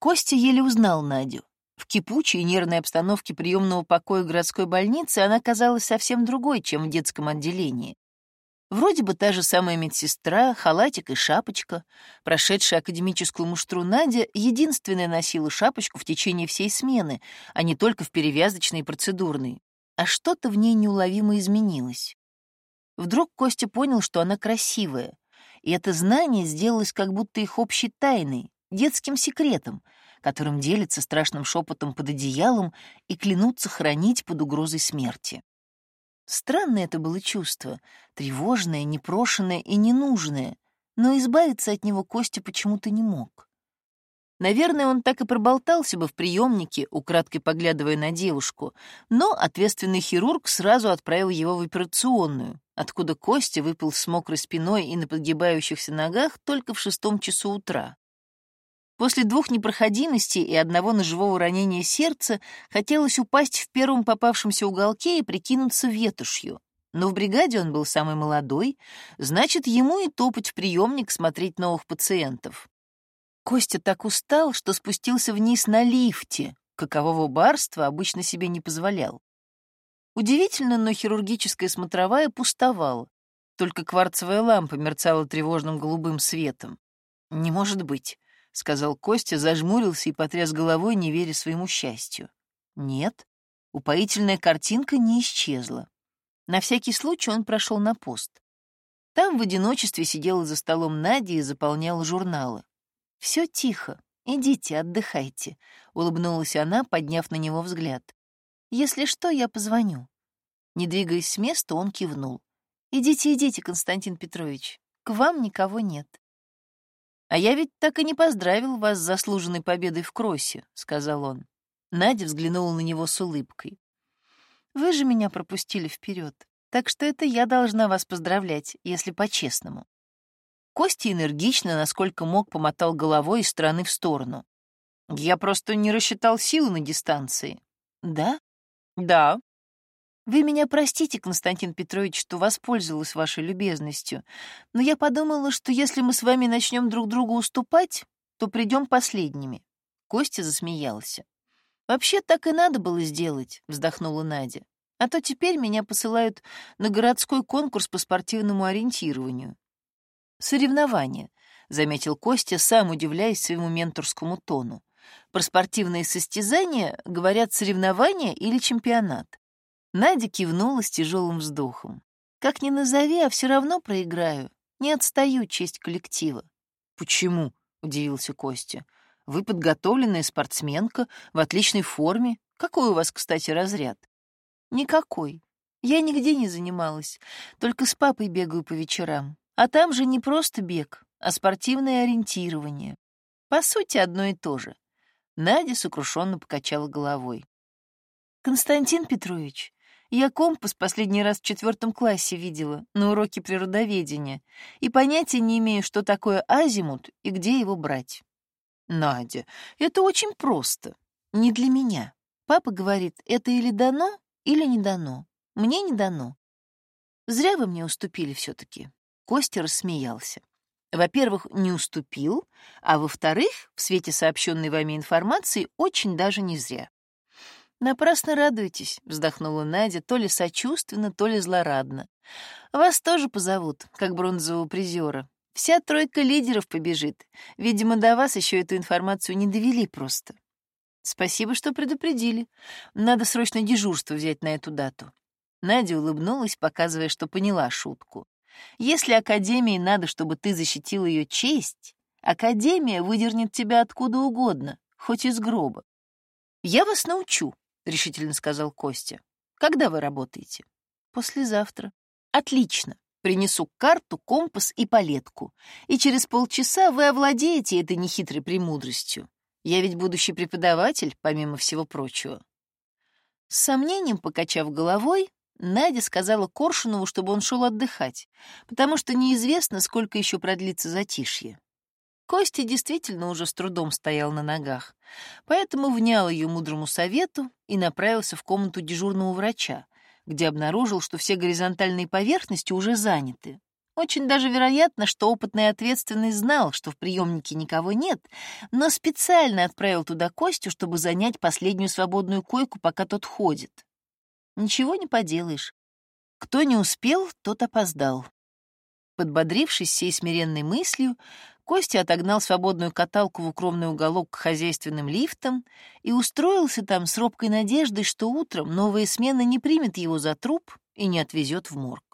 Костя еле узнал Надю. В кипучей нервной обстановке приемного покоя городской больницы она казалась совсем другой, чем в детском отделении. Вроде бы та же самая медсестра, халатик и шапочка. Прошедшая академическую муштру Надя единственная носила шапочку в течение всей смены, а не только в перевязочной и процедурной. А что-то в ней неуловимо изменилось. Вдруг Костя понял, что она красивая, и это знание сделалось как будто их общей тайной, детским секретом, которым делятся страшным шепотом под одеялом и клянутся хранить под угрозой смерти. Странное это было чувство, тревожное, непрошенное и ненужное, но избавиться от него Костя почему-то не мог. Наверное, он так и проболтался бы в приемнике, украдкой поглядывая на девушку, но ответственный хирург сразу отправил его в операционную, откуда Костя выпал с мокрой спиной и на подгибающихся ногах только в шестом часу утра. После двух непроходимостей и одного ножевого ранения сердца хотелось упасть в первом попавшемся уголке и прикинуться ветушью. Но в бригаде он был самый молодой, значит, ему и топать в приемник смотреть новых пациентов. Костя так устал, что спустился вниз на лифте, какового барства обычно себе не позволял. Удивительно, но хирургическая смотровая пустовала. Только кварцевая лампа мерцала тревожным голубым светом. Не может быть. — сказал Костя, зажмурился и потряс головой, не веря своему счастью. Нет, упоительная картинка не исчезла. На всякий случай он прошел на пост. Там в одиночестве сидела за столом Надя и заполняла журналы. Все тихо, идите, отдыхайте», — улыбнулась она, подняв на него взгляд. «Если что, я позвоню». Не двигаясь с места, он кивнул. «Идите, идите, Константин Петрович, к вам никого нет». «А я ведь так и не поздравил вас с заслуженной победой в кроссе», — сказал он. Надя взглянула на него с улыбкой. «Вы же меня пропустили вперед, так что это я должна вас поздравлять, если по-честному». Костя энергично, насколько мог, помотал головой из стороны в сторону. «Я просто не рассчитал силы на дистанции». «Да?» «Да», вы меня простите, Константин Петрович, что воспользовалась вашей любезностью, но я подумала, что если мы с вами начнем друг другу уступать, то придем последними. Костя засмеялся. Вообще так и надо было сделать, вздохнула Надя. А то теперь меня посылают на городской конкурс по спортивному ориентированию. Соревнования, заметил Костя, сам удивляясь своему менторскому тону. Про спортивные состязания говорят соревнования или чемпионат. Надя кивнула с тяжелым вздохом. «Как ни назови, а все равно проиграю. Не отстаю честь коллектива». «Почему?» — удивился Костя. «Вы подготовленная спортсменка, в отличной форме. Какой у вас, кстати, разряд?» «Никакой. Я нигде не занималась. Только с папой бегаю по вечерам. А там же не просто бег, а спортивное ориентирование. По сути, одно и то же». Надя сокрушенно покачала головой. «Константин Петрович, я компас последний раз в четвертом классе видела на уроке природоведения и понятия не имею, что такое азимут и где его брать. Надя, это очень просто. Не для меня. Папа говорит, это или дано, или не дано. Мне не дано. Зря вы мне уступили все-таки. Костя рассмеялся. Во-первых, не уступил, а во-вторых, в свете сообщенной вами информации, очень даже не зря. «Напрасно радуетесь», — вздохнула Надя, то ли сочувственно, то ли злорадно. «Вас тоже позовут, как бронзового призера. Вся тройка лидеров побежит. Видимо, до вас еще эту информацию не довели просто. Спасибо, что предупредили. Надо срочно дежурство взять на эту дату». Надя улыбнулась, показывая, что поняла шутку. «Если Академии надо, чтобы ты защитил ее честь, Академия выдернет тебя откуда угодно, хоть из гроба. Я вас научу, — решительно сказал Костя. «Когда вы работаете?» «Послезавтра». «Отлично. Принесу карту, компас и палетку. И через полчаса вы овладеете этой нехитрой премудростью. Я ведь будущий преподаватель, помимо всего прочего». С сомнением покачав головой, Надя сказала Коршунову, чтобы он шел отдыхать, потому что неизвестно, сколько еще продлится затишье. Костя действительно уже с трудом стоял на ногах, поэтому внял ее мудрому совету и направился в комнату дежурного врача, где обнаружил, что все горизонтальные поверхности уже заняты. Очень даже вероятно, что опытный ответственный знал, что в приемнике никого нет, но специально отправил туда Костю, чтобы занять последнюю свободную койку, пока тот ходит. Ничего не поделаешь. Кто не успел, тот опоздал. Подбодрившись всей смиренной мыслью, Костя отогнал свободную каталку в укромный уголок к хозяйственным лифтам и устроился там с робкой надеждой, что утром новая смена не примет его за труп и не отвезет в морг.